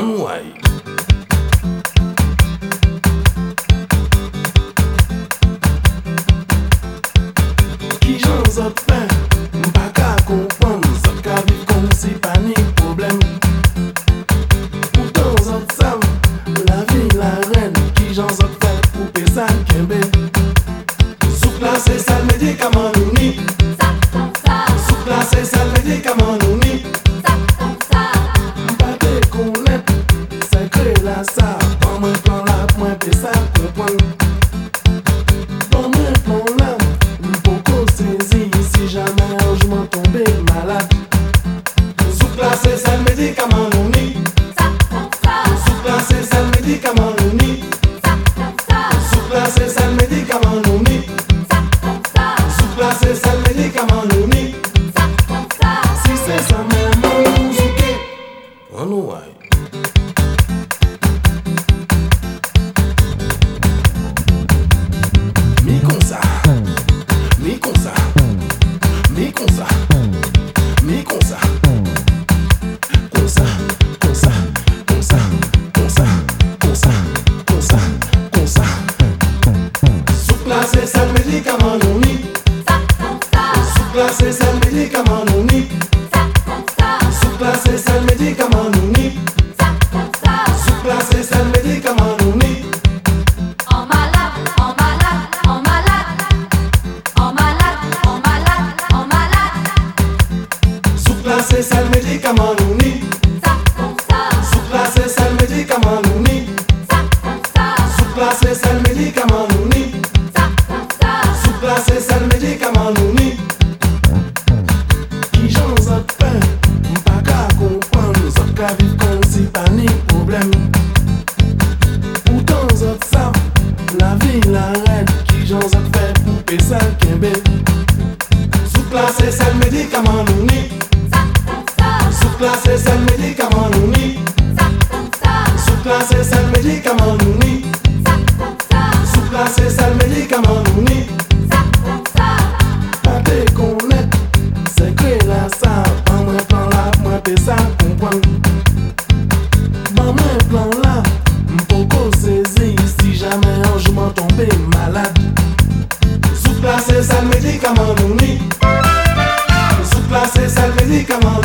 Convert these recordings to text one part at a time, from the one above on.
An waj Ki jan zot fè Mpa ka kompon Zot ka viv kon si pa ni problem Poutan zot sav La vi la ren Ki jan zot fè pou pe san kembe Souk la se sal medikaman nou ni Ça comme ça, Souk la se sal medikaman nou ni sa Pan mwen plan la mwen pe sa kompon Pan mwen plan la Mpoko sezi Si tombe malade. Souk la se sal medikaman nou ni Souk la se sal medikaman nou ni Souk la se sal medikaman nou ni Souk la se sal medikaman nou ni. Si se sa men moun souke An waj se sal medikaman nou ni ça. Comme ça. Souk la se sal medikaman nou ni En malade, en malade, en malade, en malade, en malade, en malade. Souk la se sal medikaman nou ni Ça comme ça, Souk la se sal medikaman nou ni ça comme ça, Souk la Souk la se se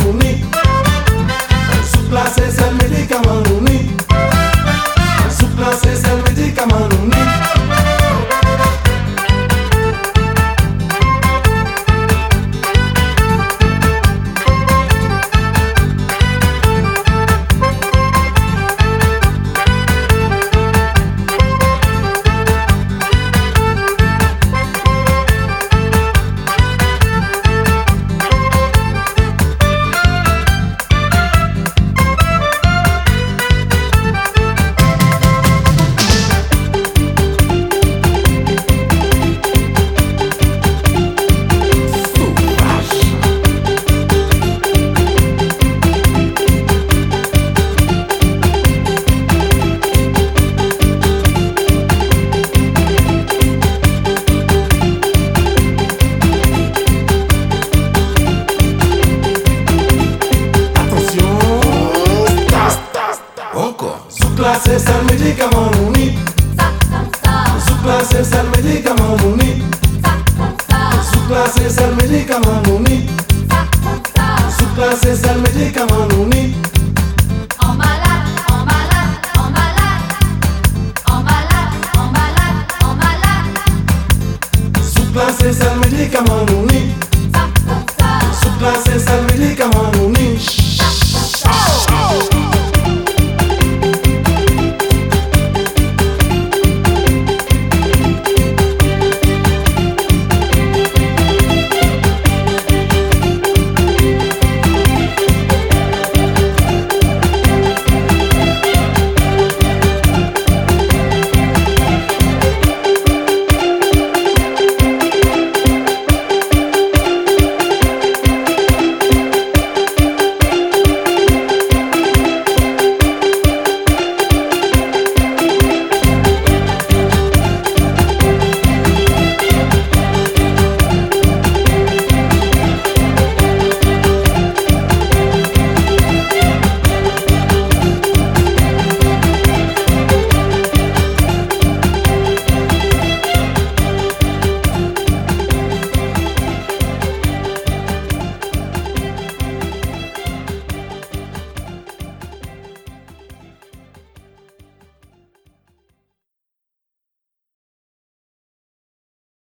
Souk la se sal medikaman nou ni ça comme